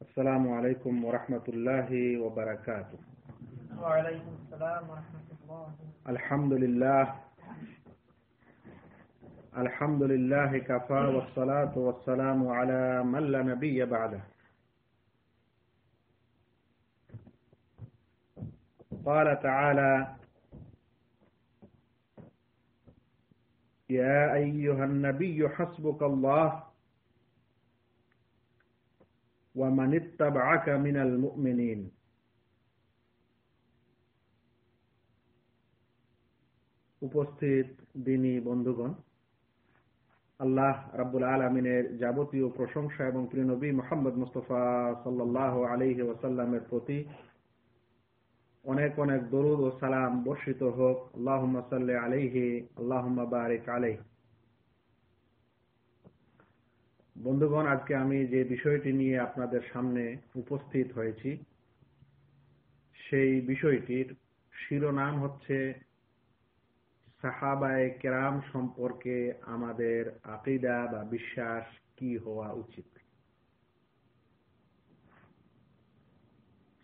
السلام عليكم ورحمة الله وبركاته. وعليكم السلام ورحمة الله الحمد لله. الحمد لله كفى والصلاة والسلام على من لا نبي بعده. قال تعالى يا أيها النبي حسبك الله ومن اتبعك من المؤمنين উপস্থিত দিনী বন্ধুগণ আল্লাহ রাব্বুল আলমিনের যাবতীয় প্রশংসা এবং প্রিয়নবী মোহাম্মদ মুস্তফা সাল্লাহ আলহি ওসাল্লামের প্রতি অনেক অনেক দরুদ ও সালাম বর্ষিত হোক আল্লাহ সাল্লি আলহি আল্লাহ বারিক আলহ বন্ধুগণ, আজকে আমি যে বিষয়টি নিয়ে আপনাদের সামনে উপস্থিত হয়েছি, সেই বিষয়টির শিরোনাম হচ্ছে সাহাবায় কেরাম সম্পর্কে আমাদের আকিদা বা বিশ্বাস কি হওয়া উচিত?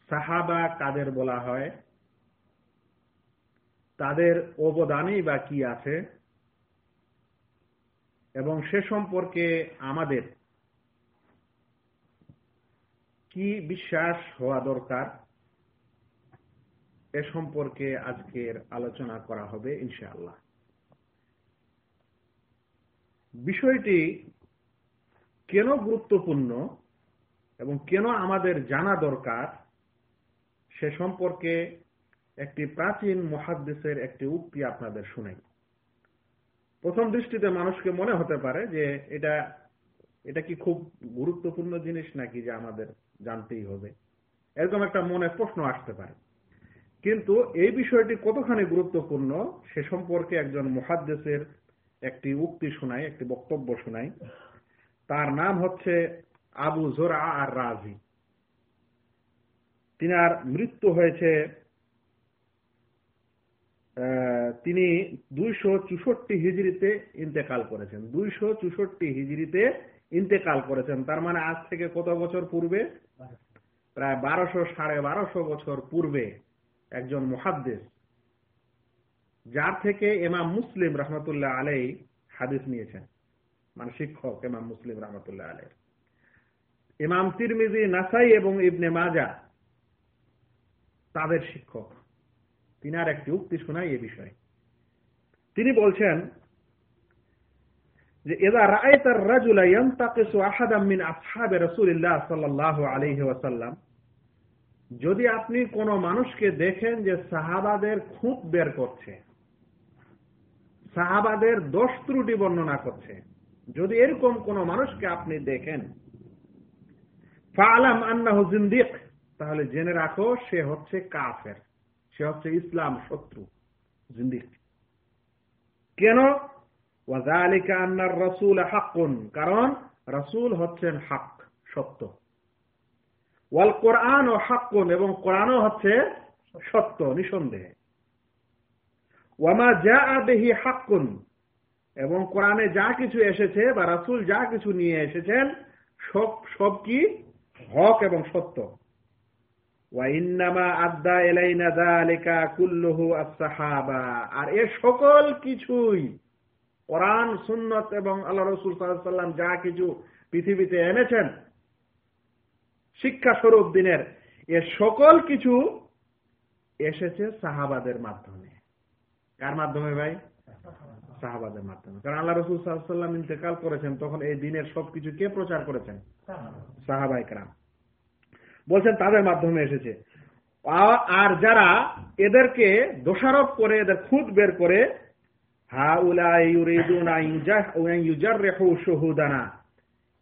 সাহাবা কাদের বলা হয়? তাদের অবদানই বা কি আছে? এবং সে সম্পর্কে আমাদের কি বিশ্বাস হওয়া দরকার, এ সম্পর্কে আজকের আলোচনা করা হবে ইনশাআল্লাহ। বিষয়টি কেন গুরুত্বপূর্ণ এবং কেন আমাদের জানা দরকার, সে সম্পর্কে একটি প্রাচীন মহাদ্দেশের একটি উক্তি আপনাদের শুনাই। প্রথম দৃষ্টিতে মানুষকে মনে হতে পারে যে এটা এটা কি খুব গুরুত্বপূর্ণ জিনিস নাকি যে আমাদের জানতেই হবে? এরকম একটা মনে প্রশ্ন আসতে পারে। কিন্তু এই বিষয়টি কতখানি গুরুত্বপূর্ণ সে সম্পর্কে একজন মহাদ্দেশের একটি উক্তি শোনাই, একটি বক্তব্য শোনাই। তার নাম হচ্ছে আবু জোরা আর রাজি। তিনার মৃত্যু হয়েছে তিনি দুইশো চৌষট্টি হিজড়িতে ইন্তেকাল করেছেন। দুইশো চৌষট্টি হিজড়িতে ইন্তেকাল করেছেন। তার মানে আজ থেকে কত বছর পূর্বে? প্রায় বারোশো, সাড়ে বারোশো বছর পূর্বে একজন মহাদ্দেশ যার থেকে এমাম মুসলিম রহমতুল্লাহ আলাই হাদিস নিয়েছেন। মানে শিক্ষক এমাম মুসলিম রহমতুল্লাহ আলাই ইমাম তিরমিজি, নাসাই এবং ইবনে মাজা তাদের শিক্ষক। তিনার একটি উক্তি শোনাই এ বিষয়ে। তিনি বলছেন যে এদা রায়তার রাজুলা ইয়ান্তাকিসু আহাদাম মিন আসহাবে রাসূলিল্লাহ সাল্লাল্লাহু আলাইহি ওয়াসাল্লাম। যদি আপনি কোন মানুষকে দেখেন যে সাহাবাদের খুঁত বের করছে, সাহাবাদের দোষ ত্রুটি বর্ণনা করছে, যদি এরকম কোন মানুষকে আপনি দেখেন, ফালাম আন্নাহু জিন্দিক তাহলে জেনে রাখো সে হচ্ছে কাফের। সে হচ্ছে ইসলাম শত্রু জিন্দিক কেন? ওয়াজালিকা রসুল হাক্কুন, কারণ রসুল হচ্ছেন হাক, সত্য। ওয়াল কোরআন ও হাক্কুন এবং কোরআনও হচ্ছে সত্য, নিঃসন্দেহে। ওয়ামা যা আদেহি হাক্কুন, এবং কোরআনে যা কিছু এসেছে বা রাসুল যা কিছু নিয়ে এসেছেন, সব সব কি? হক এবং সত্য। ওয়াইন্নামা আদা এলাইনা যালিকা কুল্লুহু আস-সাহাবা। আর এ সকল কিছুই কোরআন সুন্নত এবং আল্লাহ রসুল সাল্লাম যা কিছু পৃথিবীতে এনেছেন শিক্ষা স্বরূপ দিনের এ সকল কিছু এসেছে সাহাবাদের মাধ্যমে। কার মাধ্যমে ভাই? সাহাবাদের মাধ্যমে। কারণ আল্লাহ রসুল সাল্লাম ইন্তেকাল করেছেন তখন এই দিনের সবকিছু কে প্রচার করেছেন? সাহাবাই কারাম বলছেন তাদের মাধ্যমে এসেছে। আর যারা এদেরকে দোষারোপ করে, এদের খুদ বের করে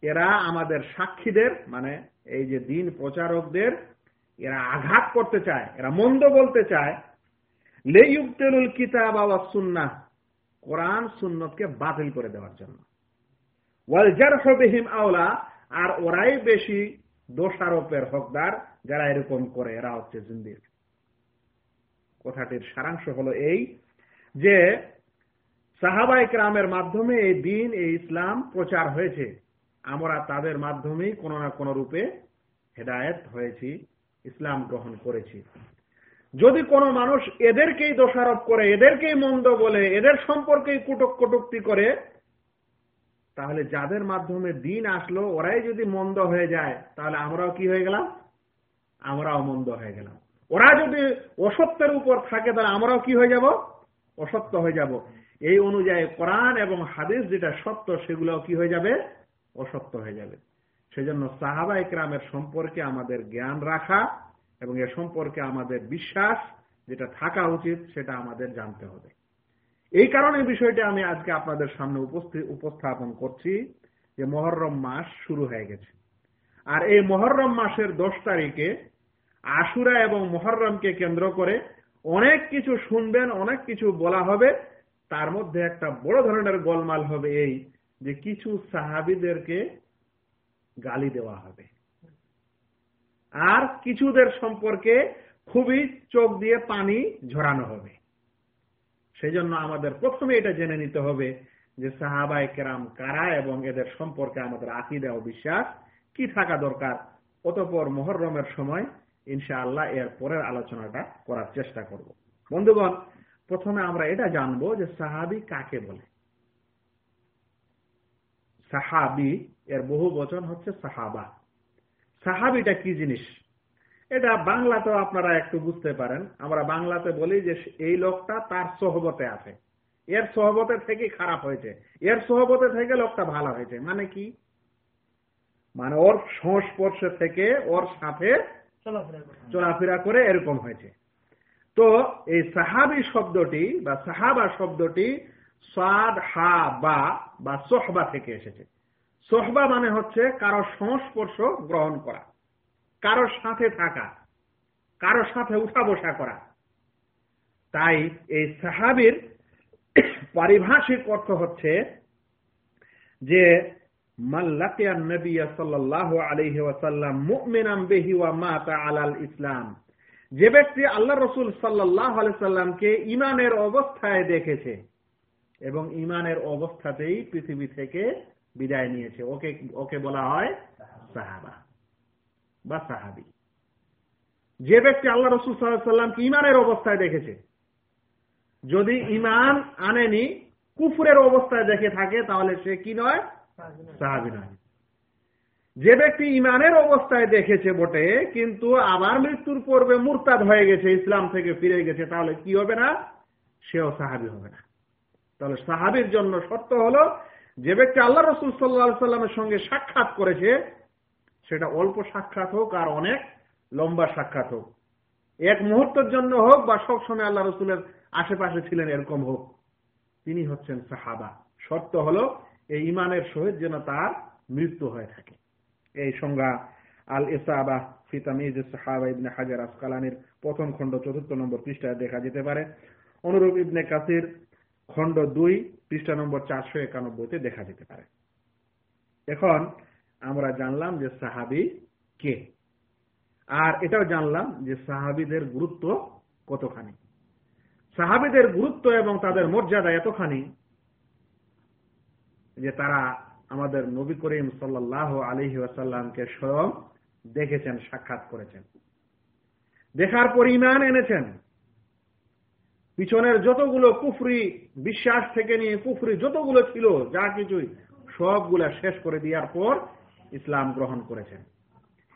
এরা আমাদের সাক্ষীদের মানে এই যে দিন প্রচারকদের, এরা আঘাত করতে চায়, এরা মন্দ বলতে চায়। লেইউবতেলুল কিতাব আওয়া সুন্না কোরআন সুন্নতকে বাতিল করে দেওয়ার জন্য। আওলা, আর ওরাই বেশি দোষারোপের হকদার যারা এরকম করে, এরা হচ্ছে জিন্দির। কথাটির সারাংশ হলো এই যে সাহাবাই ক্রামের মাধ্যমে এই দিন, এই ইসলাম প্রচার হয়েছে। আমরা তাদের মাধ্যমেই কোনো না কোনো রূপে হেদায়েত হয়েছি, ইসলাম গ্রহণ করেছি। যদি কোনো মানুষ এদেরকেই দোষারোপ করে, এদেরকেই মন্দ বলে, এদের সম্পর্কেই কুটক কটুক্তি করে তাহলে যাদের মাধ্যমে দিন আসলো, ওরাই যদি মন্দ হয়ে যায়, তাহলে আমরাও কি হয়ে গেলাম? আমরাও মন্দ হয়ে গেলাম। ওরা যদি অসত্যের উপর থাকে, তাহলে আমরাও কি হয়ে যাব? অসত্য হয়ে যাব। এই অনুযায়ী কোরআন এবং হাদিস যেটা সত্য, সেগুলোও কি হয়ে যাবে? অসত্য হয়ে যাবে। সেজন্য সাহাবা ইকরামের সম্পর্কে আমাদের জ্ঞান রাখা এবং এ সম্পর্কে আমাদের বিশ্বাস, যেটা থাকা উচিত, সেটা আমাদের জানতে হবে। এই কারণে বিষয়টা আমি আজকে আপনাদের সামনে উপস্থাপন করছি যে মহরম মাস শুরু হয়ে গেছে। আর এই মহরম মাসের দশ তারিখে আশুরা এবং মহরমকে কেন্দ্র করে অনেক কিছু শুনবেন, অনেক কিছু বলা হবে। তার মধ্যে একটা বড় ধরনের গোলমাল হবে এই যে কিছু সাহাবিদেরকে গালি দেওয়া হবে। আর কিছুদের সম্পর্কে খুবই চোখ দিয়ে পানি ঝরানো হবে। সেই জন্য আমাদের প্রথমে এটা জেনে নিতে হবে যে সাহাবাই কেরাম কারা এবং এদের সম্পর্কে আমাদের আকিদা ও বিশ্বাস কি থাকা দরকার, অতপর মোহরমের সময় ইনশাআল্লাহ এর পরের আলোচনাটা করার চেষ্টা করব। বন্ধুগণ, প্রথমে আমরা এটা জানব যে সাহাবি কাকে বলে। সাহাবি এর বহু বচন হচ্ছে সাহাবা। সাহাবিটা কি জিনিস? এটা বাংলাতেও আপনারা একটু বুঝতে পারেন। আমরা বাংলাতে বলি যে এই লোকটা তার সহবতে আছে। এর সহবতে থেকে খারাপ হয়েছে। এর সহবতে থেকে লোকটা ভালো হয়েছে। মানে কি? মানে ওর সংস্পর্শে থেকে ওর সাথে চলাফেরা করে। এরকম হয়েছে। তো এই সাহাবি শব্দটি বা সাহাবা শব্দটি সাদ হা বা বা সোহবা থেকে এসেছে। সোহবা মানে হচ্ছে কারও সংস্পর্শ গ্রহণ করা। কারোর সাথে থাকা, কারোর সাথে উঠা বসা করা। তাই এই সাহাবির পারিভাষিক অর্থ হচ্ছে যে আলাইহি ওয়াসাল্লাম মুমিনাম আলাল ইসলাম। যে ব্যক্তি আল্লাহ রসুল সাল্লাহ ইমানের অবস্থায় দেখেছে এবং ইমানের অবস্থাতেই পৃথিবী থেকে বিদায় নিয়েছে, ওকে ওকে বলা হয় সাহাবা। বা সাহাবি। যে ব্যক্তি আল্লাহ রসুল সাল্লামকে ইমানের অবস্থায় দেখেছে, যদি ইমান আনেনি, কুফুরের অবস্থায় দেখে থাকে, তাহলে সে কি নয়? সাহাবি নয়। যে ব্যক্তি ইমানের অবস্থায় দেখেছে বটে, কিন্তু আবার মৃত্যুর পূর্বে মুরতাদ হয়ে গেছে, ইসলাম থেকে ফিরে গেছে, তাহলে কি হবে না? সেও সাহাবি হবে না। তাহলে সাহাবির জন্য সত্য হলো, যে ব্যক্তি আল্লাহ রসুল সাল্লা সাল্লামের সঙ্গে সাক্ষাৎ করেছে সেটা অল্প সাক্ষাৎ হোক আর অনেক লম্বা সাক্ষাৎ হোক। এক মুহূর্তের জন্য হোক বা সব সময় আল্লাহ রসুলের আশেপাশে ছিলেন এরকম হোক, তিনি হচ্ছেন সাহাবা। সত্য হলো, এই ইমানের সহিত যেন তার মৃত্যু হয়ে থাকে। এই সংজ্ঞা আল ইসাবা ফিতামিজ সাহাবা ইবনে হাজার আসকালানির প্রথম খণ্ড চতুর্থ নম্বর পৃষ্ঠায় দেখা যেতে পারে। অনুরূপ ইবনে কাসির খণ্ড দুই, পৃষ্ঠা নম্বর চারশো একানব্বইতে দেখা যেতে পারে। এখন আমরা জানলাম যে সাহাবি কে? আর এটাও জানলাম যে সাহাবিদের গুরুত্ব কতখানি? সাহাবিদের গুরুত্ব এবং তাদের মর্যাদা এতখানি যে তারা আমাদের নবী করিম সাল্লাহ আলহি ওয়াসাল্লামকে স্বয়ং দেখেছেন, সাক্ষাৎ করেছেন। দেখার পর ইমান এনেছেন। পিছনের যতগুলো কুফরি বিশ্বাস থেকে নিয়ে কুফরি যতগুলো ছিল, যা কিছুই, সবগুলা শেষ করে দেওয়ার পর ইসলাম গ্রহণ করেছেন।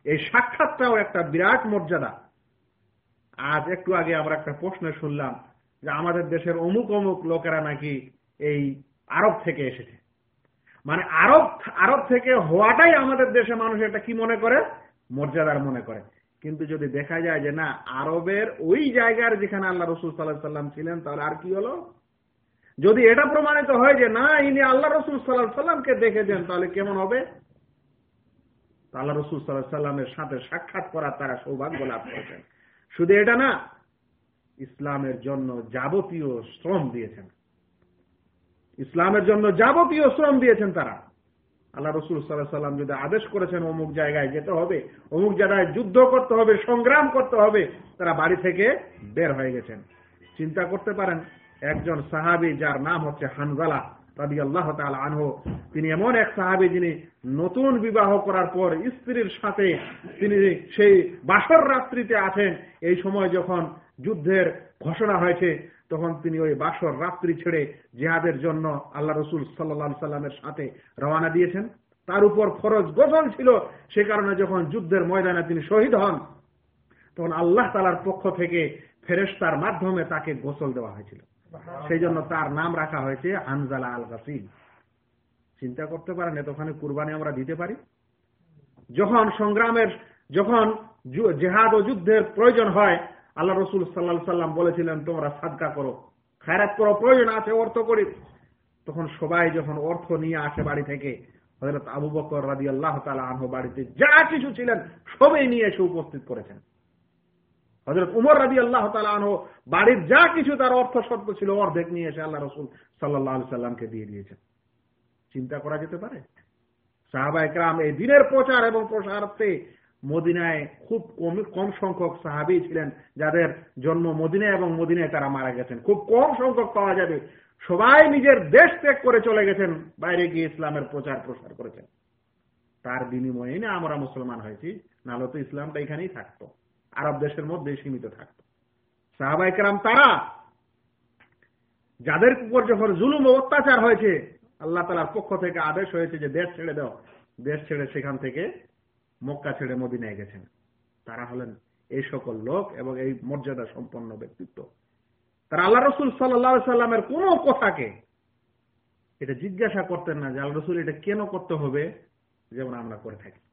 এই সাক্ষাৎটাও একটা বিরাট মর্যাদা। আজ একটু আগে আমরা একটা প্রশ্ন শুনলাম যে আমাদের দেশের অমুক অমুক লোকেরা নাকি এই আরব থেকে এসেছে। মানে আরব আরব থেকে হওয়াটাই আমাদের দেশে মানুষ এটা কি মনে করে? মর্যাদার মনে করে। কিন্তু যদি দেখা যায় যে না, আরবের ওই জায়গার যেখানে আল্লাহ রসুল সাল্লাহ সাল্লাম ছিলেন, তাহলে আর কি হলো? যদি এটা প্রমাণিত হয় যে না, ইনি আল্লাহ রসুল সাল্লাহ সাল্লামকে দেখেছেন, তাহলে কেমন হবে? আল্লাহ রসুল সাল্লাহ সাল্লামের সাথে সাক্ষাৎ করার তারা সৌভাগ্য লাভ করেছেন। শুধু এটা না, ইসলামের জন্য যাবতীয় শ্রম দিয়েছেন। ইসলামের জন্য যাবতীয় শ্রম দিয়েছেন তারা। আল্লাহ রসুল সাল্লাহ সাল্লাম যদি আদেশ করেছেন অমুক জায়গায় যেতে হবে, অমুক জায়গায় যুদ্ধ করতে হবে, সংগ্রাম করতে হবে, তারা বাড়ি থেকে বের হয়ে গেছেন। চিন্তা করতে পারেন, একজন সাহাবি যার নাম হচ্ছে হানজালা রাবি আল্লাহ আনহ। তিনি এমন এক সাহাবি যিনি নতুন বিবাহ করার পর স্ত্রীর সাথে তিনি সেই বাসর রাত্রিতে আছেন। এই সময় যখন যুদ্ধের ঘোষণা হয়েছে, তখন তিনি ওই বাসর রাত্রি ছেড়ে জেহাদের জন্য আল্লাহ রসুল সাল্লা সাল্লামের সাথে রওনা দিয়েছেন। তার উপর ফরজ গোসল ছিল। সে কারণে যখন যুদ্ধের ময়দানে তিনি শহীদ হন, তখন আল্লাহ তালার পক্ষ থেকে ফেরেস্তার মাধ্যমে তাকে গোসল দেওয়া হয়েছিল। সেই জন্য তার নাম রাখা হয়েছে আনজালা আল গাসিম চিন্তা করতে পারেন এতখানি কুরবানি আমরা দিতে পারি? যখন সংগ্রামের, যখন জেহাদ ও যুদ্ধের প্রয়োজন হয়, আল্লাহ রসুল সাল্লাহ সাল্লাম বলেছিলেন, তোমরা সাদকা করো, খায়রাত করো, প্রয়োজন আছে অর্থ করি। তখন সবাই যখন অর্থ নিয়ে আসে বাড়ি থেকে হজরত আবু বকর রাজি আল্লাহ তালা আনহ বাড়িতে যা কিছু ছিলেন, সবই নিয়ে এসে উপস্থিত করেছেন। হজরত উমর রাজি আল্লাহ তালা আনহ বাড়ির যা কিছু তার অর্থ শর্ত ছিল অর্ধেক নিয়ে এসে আল্লাহ রসুল সাল্লাহ সাল্লামকে দিয়ে দিয়েছেন। চিন্তা করা যেতে পারে? সাহাবা একরাম এই দিনের প্রচার এবং প্রসারার্থে মদিনায় খুব কম কম সংখ্যক সাহাবি ছিলেন, যাদের জন্ম মদিনায় এবং মদিনায় তারা মারা গেছেন। খুব কম সংখ্যক পাওয়া যাবে। সবাই নিজের দেশ ত্যাগ করে চলে গেছেন, বাইরে গিয়ে ইসলামের প্রচার প্রসার করেছেন। তার বিনিময়ে না আমরা মুসলমান হয়েছি, নাহলে তো ইসলামটা এখানেই থাকতো। আরব দেশের মধ্যে সীমিত থাকতো। সাহাবাইকেরাম তারা, যাদের উপর যখন জুলুম অত্যাচার হয়েছে, আল্লাহ তালার পক্ষ থেকে আদেশ হয়েছে যে দেশ ছেড়ে দাও। দেশ ছেড়ে সেখান থেকে মক্কা ছেড়ে মদিনায় গেছেন। তারা হলেন এই সকল লোক এবং এই মর্যাদা সম্পন্ন ব্যক্তিত্ব। তারা আল্লাহ রসুল সাল্লা সাল্লামের কোন কথাকে এটা জিজ্ঞাসা করতেন না যে আল্লাহ রসুল এটা কেন করতে হবে? যেমন আমরা করে থাকি।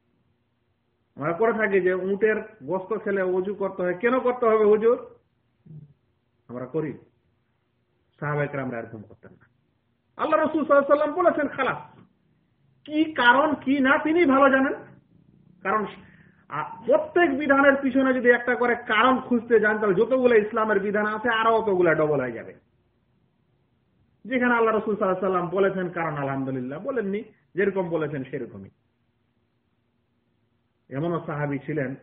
আমরা করে থাকি যে উটের গোস্ত খেলে উজু করতে হয়। কেন করতে হবে হুজুর? আমরা করি। সাহাবাহিকরা আমরা এরকম করতেন না। আল্লাহ রসুল সাল্লাম বলেছেন, খালাস, কি কারণ, কি না তিনি ভালো জানেন? কারণ প্রত্যেক বিধানের পিছনে যদি একটা করে কারণ খুঁজতে যান, তাহলে যতগুলো ইসলামের বিধান আছে, আরও অতগুলো ডবল হয়ে যাবে। যেখানে আল্লাহ রসুল সাল্লাম বলেছেন, কারণ আলহামদুলিল্লাহ, বলেননি, যেরকম বলেছেন সেরকমই। এমনও সাহাবি ছিলেন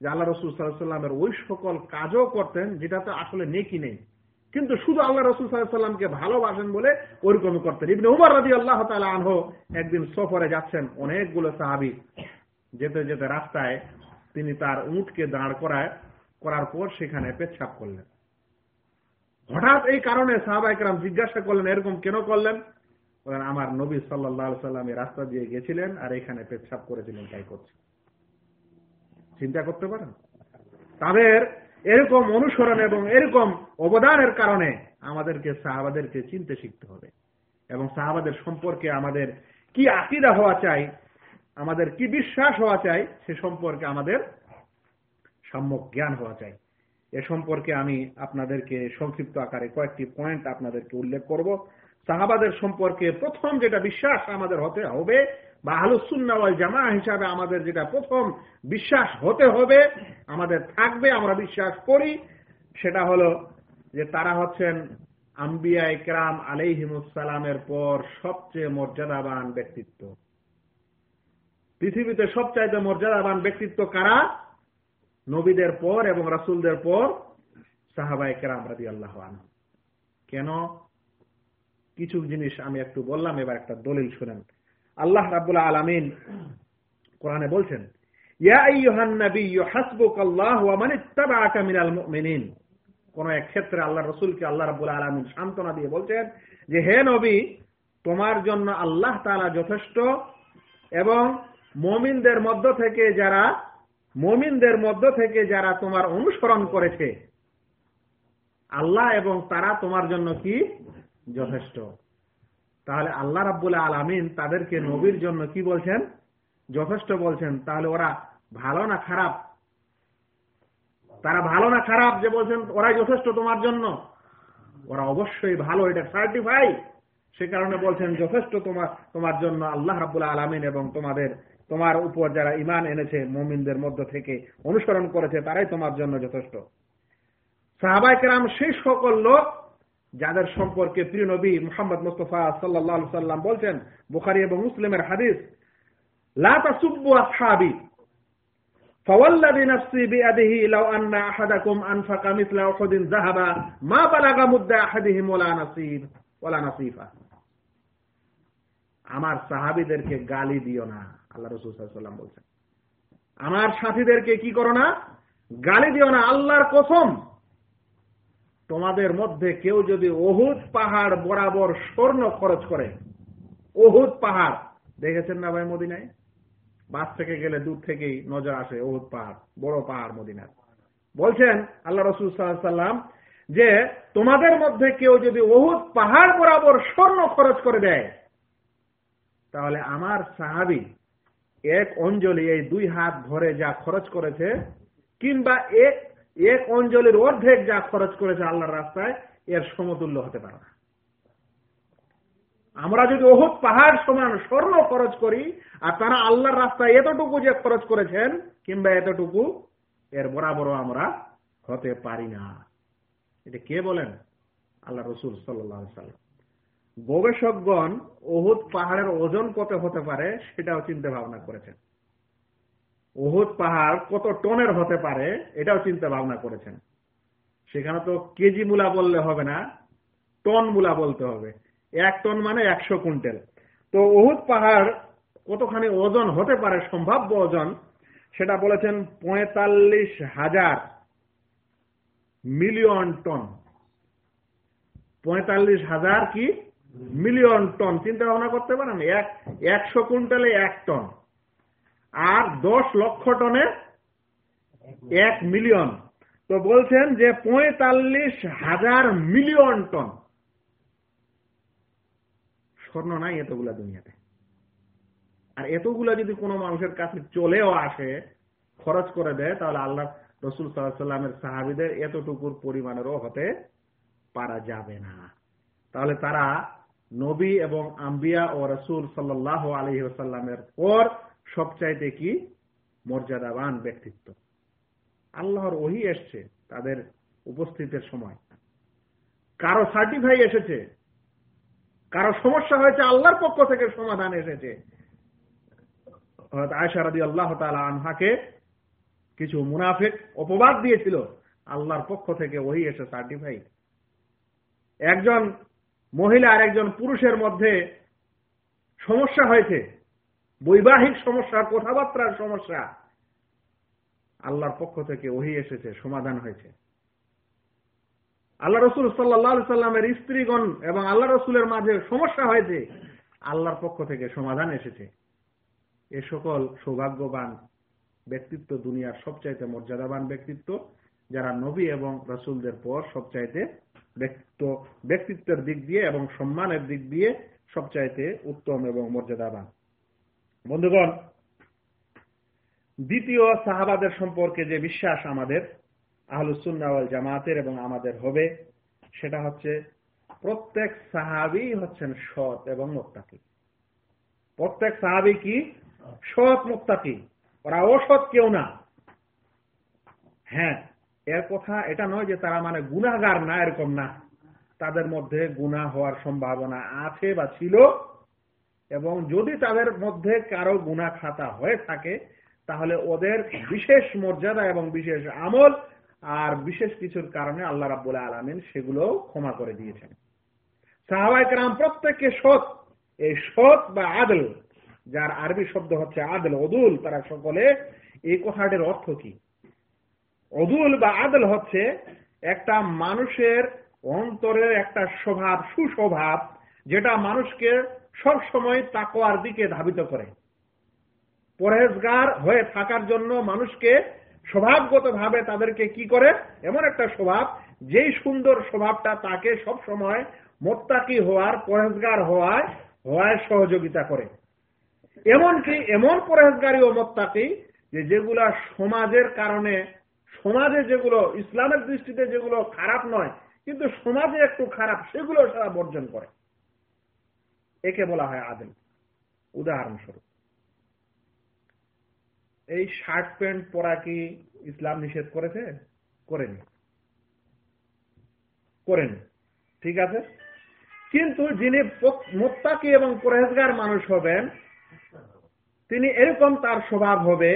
যে আল্লাহ রসুল সাল্লামের ওই সকল কাজও করতেন যেটাতে আসলে নেকি নেই। কিন্তু শুধু আল্লাহ রসুল সাল্লামকে ভালোবাসেন বলে ওইরকমই করতেন। ইবনে উমর রাজি আল্লাহ তালা আনহ একদিন সফরে যাচ্ছেন অনেকগুলো সাহাবি। যেতে যেতে রাস্তায় তিনি তার উঁটকে দাঁড় করায়, করার পর সেখানে পেচ্ছাপ করলেন। হঠাৎ এই কারণে সাহাবাইকরাম জিজ্ঞাসা করলেন, এরকম কেন করলেন? বলেন, আমার নবী সাল্লাহ সাল্লাম রাস্তা দিয়ে গেছিলেন আর এখানে পেচ্ছাপ করেছিলেন, তাই করছে। চিন্তা করতে পারেন? তাদের এরকম অনুসরণ এবং এরকম অবদানের কারণে আমাদেরকে সাহাবাদেরকে চিনতে শিখতে হবে। এবং সাহাবাদের সম্পর্কে আমাদের কি আকিদা হওয়া চাই, আমাদের কি বিশ্বাস হওয়া চাই, সে সম্পর্কে আমাদের সম্যক জ্ঞান হওয়া চাই। এ সম্পর্কে আমি আপনাদেরকে সংক্ষিপ্ত আকারে কয়েকটি পয়েন্ট আপনাদেরকে উল্লেখ করব। সাহাবাদের সম্পর্কে প্রথম যেটা বিশ্বাস আমাদের হতে হবে বা আহলুসুন্নাওয়াল জামা হিসাবে আমাদের যেটা প্রথম বিশ্বাস হতে হবে, আমাদের থাকবে, আমরা বিশ্বাস করি, সেটা হলো যে তারা হচ্ছেন আম্বিয়া ইকরাম আলাইহিমুসালামের পর সবচেয়ে মর্যাদাবান ব্যক্তিত্ব। পৃথিবীতে সবচাইতে মর্যাদাবান ব্যক্তিত্ব কারা? নবীদের পর এবং রাসুলদের পর সাহাবাই কেরাম রাজি আল্লাহ কেন? কিছু জিনিস আমি একটু বললাম, এবার একটা দলিল শুনেন। আল্লাহ রাবুল আলমিন কোরআনে বলছেন কোন এক ক্ষেত্রে আল্লাহ আল্লাহ দিয়ে বলছেন যে, হে নবী, তোমার জন্য আল্লাহ যথেষ্ট এবং মমিনদের মধ্য থেকে যারা, মমিনদের মধ্য থেকে যারা তোমার অনুসরণ করেছে, আল্লাহ এবং তারা তোমার জন্য কি? যথেষ্ট। তাহলে আল্লাহ রাব্বুল আলমিন তাদেরকে নবীর জন্য কি বলছেন? যথেষ্ট বলছেন। তাহলে ওরা ভালো না খারাপ? তারা ভালো না খারাপ যে বলছেন ওরাই যথেষ্ট তোমার জন্য? ওরা অবশ্যই ভালো এটা সার্টিফাই সে কারণে বলছেন যথেষ্ট তোমার তোমার জন্য আল্লাহ রাবুল আলমিন এবং তোমাদের তোমার উপর যারা ইমান এনেছে মমিনদের মধ্য থেকে অনুসরণ করেছে তারাই তোমার জন্য যথেষ্ট। সাহাবাই কেরাম সেই সকল লোক যাদের সম্পর্কে প্রিয় নবী মোহাম্মদ মুস্তফা সাল্লাহ সাল্লাম বলছেন বুখারি এবং মুসলিমের হাদিস লাতাসুব্বু আসহাবি فوالذي نفسي بيده لو أن أحدكم أنفق مثل أحد ذهبا ما بلغ مد أحدهم ولا نصيب ولا نصيفا আমার সাহাবিদেরকে গালি দিও না আল্লাহ রসুল সাল্লাম বলছেন আমার সাথীদেরকে কি করো না গালি দিও না আল্লাহর কসম তোমাদের মধ্যে কেউ যদি অহুদ পাহাড় বরাবর স্বর্ণ খরচ করে অহুদ পাহাড়, দেখেছেন না ভাই মদিনায়? বাস থেকে গেলে দূর থেকেই নজর আসে অহুদ পাহাড়, বড় পাহাড় মদিনার। বলছেন আল্লাহ রসুল সাল্লাম যে, তোমাদের মধ্যে কেউ যদি অহুদ পাহাড় বরাবর স্বর্ণ খরচ করে দেয়, তাহলে আমার সাহাবি এক অঞ্জলি এই দুই হাত ধরে যা খরচ করেছে, কিংবা এক এক অঞ্জলির অর্ধেক যা খরচ করেছে আল্লাহর রাস্তায়, এর সমতুল্য হতে পারে না। আমরা যদি ওহুদ পাহাড় সমান স্বর্ণ খরচ করি, আর তারা আল্লাহর রাস্তায় এতটুকু যে খরচ করেছেন, কিংবা এতটুকু, এর বরাবর আমরা হতে পারি না। এটা কে বলেন? আল্লাহ রসুল সাল্লাম। গবেষকগণ ওহুদ পাহাড়ের ওজন কত হতে পারে, সেটাও চিন্তা ভাবনা করেছেন। ওহুদ পাহাড় কত টনের হতে পারে, এটাও চিন্তা ভাবনা করেছেন। সেখানে তো কেজি মূলা বললে হবে না, টন মূলা বলতে হবে। এক টন মানে একশো কুইন্টাল। তো ওহুদ পাহাড় কতখানি ওজন হতে পারে, সম্ভাব্য ওজন, সেটা বলেছেন পঁয়তাল্লিশ হাজার মিলিয়ন টন। পঁয়তাল্লিশ হাজার কি? Million ton. চিন্তা ভাবনা করতে পারেন, এক, একশো কুইন্টালে এক টন। আর দশ লক্ষ টনে এক মিলিয়ন। তো বলছেন যে পঁয়তাল্লিশ হাজার মিলিয়ন টন। স্বর্ণ নাই এতগুলা দুনিয়াতে। আর এতগুলা যদি কোনো মানুষের কাছে চলেও আসে, খরচ করে দেয়, তাহলে আল্লাহ রসুল সাল্লামের সাহাবিদের এতটুকুর পরিমাণেরও হতে পারা যাবে না। তাহলে তারা নবী এবং আম্বিয়া ও রসুল সাল্লাহ আলহি ওসাল্লামের পর সবচাইতে কি? মর্যাদাবান ব্যক্তিত্ব। আল্লাহর ওহি এসছে তাদের উপস্থিতের সময়। কারও সার্টিফাই এসেছে, কারও সমস্যা হয়েছে, আল্লাহর পক্ষ থেকে সমাধান এসেছে। আয়সারাদি আল্লাহ আনহাকে কিছু মুনাফেক অপবাদ দিয়েছিল। আল্লাহর পক্ষ থেকে ওই এসে সার্টিফাই একজন মহিলা আর একজন পুরুষের মধ্যে সমস্যা হয়েছে। বৈবাহিক সমস্যা, কথাবার্তার সমস্যা। আল্লাহর পক্ষ থেকে ওহি এসেছে, সমাধান হয়েছে। আল্লাহ রসুল সাল্লাহ সাল্লামের স্ত্রীগণ এবং আল্লাহ রসুলের মাঝে সমস্যা হয়েছে, আল্লাহর পক্ষ থেকে সমাধান এসেছে। এ সকল সৌভাগ্যবান ব্যক্তিত্ব দুনিয়ার সবচাইতে মর্যাদাবান ব্যক্তিত্ব, যারা নবী এবং রসুলদের পর সবচাইতে ব্যক্তিত্ব ব্যক্তিত্বের দিক দিয়ে এবং সম্মানের দিক দিয়ে সবচাইতে উত্তম এবং মর্যাদাবান। বন্ধুগণ, দ্বিতীয় সাহাবাদের সম্পর্কে যে বিশ্বাস আমাদের আহলুসুন্নাওয়াল জামাতের এবং আমাদের হবে, সেটা হচ্ছে প্রত্যেক সাহাবি হচ্ছেন সৎ এবং মোত্তাকি। প্রত্যেক সাহাবি কি? সৎ মোত্তাকি। ওরা অসৎ কেউ না। হ্যাঁ এর কথা এটা নয় যে তারা মানে গুণাগার না, এরকম না। তাদের মধ্যে গুণা হওয়ার সম্ভাবনা আছে বা ছিল। এবং যদি তাদের মধ্যে কারও গুণা খাতা হয়ে থাকে, তাহলে ওদের বিশেষ মর্যাদা এবং বিশেষ আমল আর বিশেষ কিছুর কারণে আল্লাহ রাবুল আলমিন সেগুলো ক্ষমা করে দিয়েছেন। সাহাবাই রাম প্রত্যেককে সৎ, এই সৎ বা আদল, যার আরবি শব্দ হচ্ছে আদল, অদুল, তারা সকলে এই কথাটির অর্থ কি? অদুল বা আদল হচ্ছে একটা মানুষের অন্তরের একটা স্বভাব, সুস্বভাব, যেটা মানুষকে সব সময় তাকোয়ার দিকে ধাবিত করে। পরেজগার হয়ে থাকার জন্য মানুষকে স্বভাবগত ভাবে তাদেরকে কি করে? এমন একটা স্বভাব, যেই সুন্দর স্বভাবটা তাকে সব সময় মোত্তাকি হওয়ার পরেজগার হওয়ায় হওয়ায় সহযোগিতা করে। এমনকি এমন পরেজগারী ও মোত্তাকি যে যেগুলা সমাজের কারণে, সমাজে যেগুলো, ইসলামের দৃষ্টিতে যেগুলো খারাপ নয়, কিন্তু সমাজে একটু খারাপ, সেগুলো তারা বর্জন করে। একে বলা হয় আদেল। উদাহরণস্বরূপ, এই শার্ট প্যান্ট পরা কি ইসলাম নিষেধ করেছে? করেনি। করেনি। ঠিক আছে? কিন্তু যিনি মোত্তাকি এবং পরেজগার মানুষ হবেন, তিনি এরকম তার স্বভাব হবে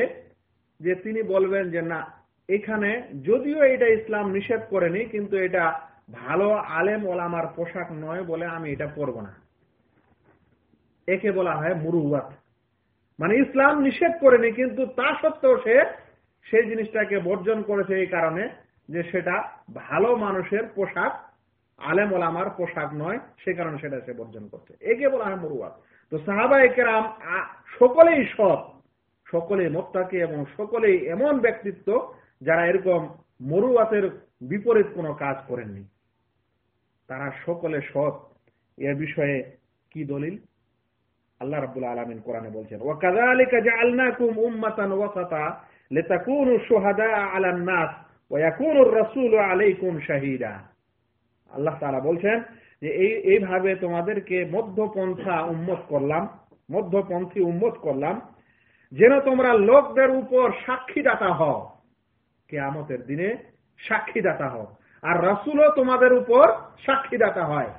যে তিনি বলবেন যে, না, এখানে যদিও এটা ইসলাম নিষেধ করেনি, কিন্তু এটা ভালো আলেম ওলামার পোশাক নয় বলে আমি এটা পরব না। একে বলা হয় মুরুয়াত মানে ইসলাম নিষেধ করেনি, কিন্তু তা সত্ত্বেও সে সেই জিনিসটাকে বর্জন করেছে এই কারণে যে সেটা ভালো মানুষের পোশাক, আলেম ওলামার পোশাক নয়, সে কারণে সেটা সে বর্জন করছে। একে বলা হয় মরুয়াত তো সাহাবা একেরাম সকলেই সৎ, সকলেই মোত্তাকে এবং সকলেই এমন ব্যক্তিত্ব যারা এরকম মরুয়াতের বিপরীত কোনো কাজ করেননি। তারা সকলে সৎ। এ বিষয়ে কি দলিল? আল্লাহ রাব্বুল আলামিন কোরআনে বলছেন, ওয়া কাযালিকা জাআলনাকুম উম্মাতান ওয়াসাতা লিতাকুনু শুহাদা আলান নাস ওয়া আর-রাসূলু আলাইকুম শাহীদা। আল্লাহ তাআলা বলছেন যে, এই, এইভাবে তোমাদেরকে মধ্যপন্থা উম্মত করলাম, মধ্যপন্থী উম্মত করলাম, যেন তোমরা লোকদের উপর সাক্ষীদাতা হও। কেয়ামতের দিনে সাক্ষীদাতা হও। আর রাসূলও তোমাদের উপর সাক্ষীদাতা হয়।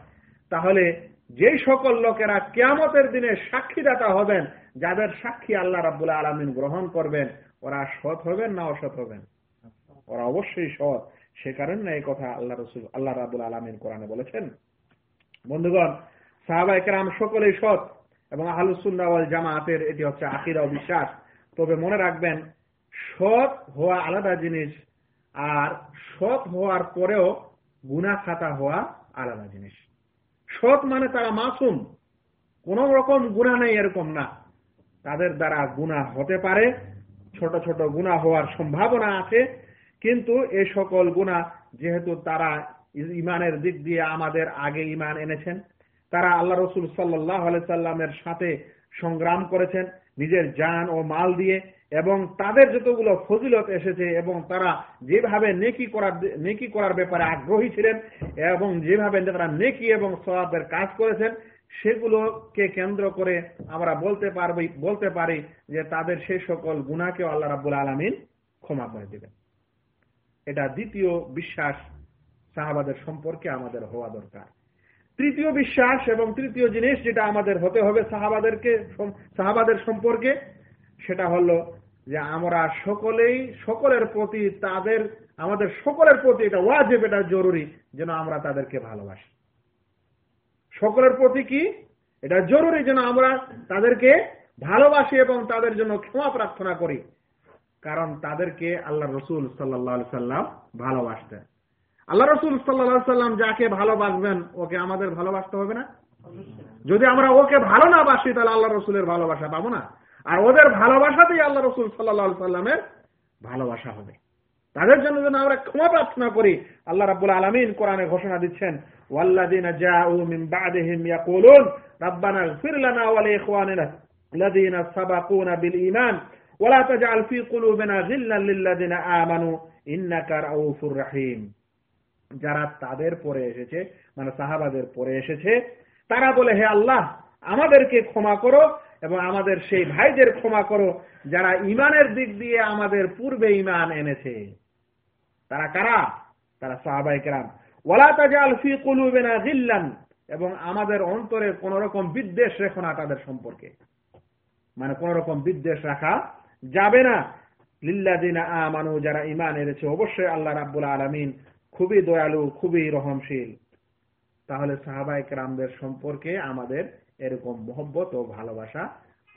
তাহলে যেই সকল লোকেরা কেয়ামতের দিনে সাক্ষীদাতা হবেন, যাদের সাক্ষী আল্লাহ রাব্বুল আলমিন গ্রহণ করবেন, ওরা সৎ হবেন না অসৎ হবেন? ওরা অবশ্যই সৎ। সে কারণে এই কথা আল্লাহ রসুল, আল্লাহ রাবুল আলমিন কোরআনে বলেছেন। বন্ধুগণ সাহাবাই কেরাম সকলেই সৎ এবং আহলুসুল্লাহ জামাতের এটি হচ্ছে আকিরা বিশ্বাস। তবে মনে রাখবেন, সৎ হওয়া আলাদা জিনিস, আর সৎ হওয়ার পরেও গুনা খাতা হওয়া আলাদা জিনিস। সৎ মানে তারা মাসুম। কোন রকম গুণা নেই, এরকম না। তাদের দ্বারা গুণা হতে পারে, ছোট ছোট গুণা হওয়ার সম্ভাবনা আছে, কিন্তু এ সকল গুণা যেহেতু তারা ইমানের দিক দিয়ে আমাদের আগে ইমান এনেছেন, তারা আল্লাহ রসুল সাল্লাহ সাল্লামের সাথে সংগ্রাম করেছেন, নিজের যান ও মাল দিয়ে। এবং তাদের যতগুলো ফজিলত এসেছে এবং তারা যেভাবে নেকি করার নেকি করার ব্যাপারে আগ্রহী ছিলেন এবং যেভাবে তারা নেকি এবং সবাবের কাজ করেছেন, সেগুলোকে কেন্দ্র করে আমরা বলতে পারবি বলতে পারি যে তাদের সেই সকল গুণাকেও আল্লাহ রাবুল আলমিন ক্ষমা করে দেবেন। এটা দ্বিতীয় বিশ্বাস সাহাবাদের সম্পর্কে আমাদের হওয়া দরকার। তৃতীয় বিশ্বাস এবং তৃতীয় জিনিস যেটা আমাদের হতে হবে সাহাবাদেরকে সাহাবাদের সম্পর্কে সেটা হলো যে আমরা সকলেই সকলের প্রতি তাদের আমাদের সকলের প্রতি এটা ওয়াজেব এটা জরুরি যেন আমরা তাদেরকে ভালোবাসি। সকলের প্রতি কি? এটা জরুরি যেন আমরা তাদেরকে ভালোবাসি এবং তাদের জন্য ক্ষমা প্রার্থনা করি। কারণ তাদেরকে আল্লাহ রসুল সাল্লাহ সাল্লাম ভালোবাসতেন। আল্লাহ রসুল সাল্লাহ সাল্লাম যাকে ভালোবাসবেন ওকে আমাদের ভালোবাসতে হবে না? যদি আমরা ওকে ভালো না বাসি তাহলে আল্লাহ রসুলের ভালোবাসা পাবো না। আর ওদের ভালোবাসাতেই আল্লাহ রসুল সাল্লাহ সাল্লামের ভালোবাসা হবে তাদের জন্য যেন আমরা ক্ষমা প্রার্থনা করি আল্লাহ রাব্বুল আলামিন কোরআনে ঘোষণা দিচ্ছেন ওয়াল্লাযিনা জাউ মিন বা'দিহিম ইয়াকুলুন রাব্বানা ইগফির লানা ওয়া লিইখওয়ানিনা الذين سبقونا بالإيمان ولا تجعل في قلوبنا غلا للذين آمنوا إنك رؤوف رحيم যারা তাদের পরে এসেছে মানে সাহাবাদের পরে এসেছে তারা বলে হে আল্লাহ আমাদেরকে ক্ষমা করো এবং আমাদের সেই ভাইদের ক্ষমা করো, যারা ইমানের দিক দিয়ে আমাদের পূর্বে ইমান এনেছে। তারা কারা? তারা সাহাবাই কেরাম। ওয়ালা তাজাল ফি কুলুবিনা জিল্লান এবং আমাদের অন্তরে কোন রকম বিদ্বেষ রেখো না তাদের সম্পর্কে। মানে কোন রকম বিদ্বেষ রাখা যাবে না। লিল্লাদিনা যারা ইমান এনেছে, অবশ্যই আল্লাহ রাব্বুল আলামিন খুবই দয়ালু, খুবই রহমশীল। তাহলে সাহাবাই কেরামদের সম্পর্কে আমাদের এরকম মোহব্বত ও ভালোবাসা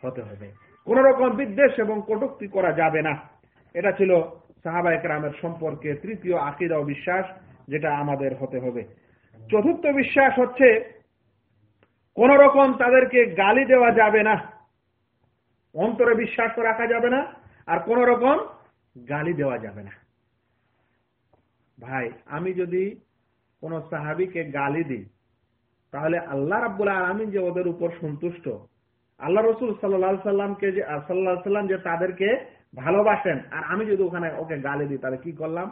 হতে হবে। কোন রকম বিদ্বেষ এবং কটুক্তি করা যাবে না। এটা ছিল সাহাবাই কেরামের সম্পর্কে তৃতীয় আকিদা ও বিশ্বাস যেটা আমাদের হতে হবে। চতুর্থ বিশ্বাস হচ্ছে, কোন রকম তাদেরকে গালি দেওয়া যাবে না। অন্তরে বিশ্বাস রাখা যাবে না, আর কোন রকম গালি দেওয়া যাবে না। ভাই, আমি যদি কোন সাহাবিকে গালি দিই তাহলে আল্লাহ রাব্বুল আলমিন যে ওদের উপর সন্তুষ্ট, আল্লাহ রসুল সাল্লাহ সাল্লামকে যে সাল্লাহ সাল্লাম যে তাদেরকে ভালোবাসেন, আর আমি যদি ওখানে ওকে গালি দিই, তাহলে কি করলাম?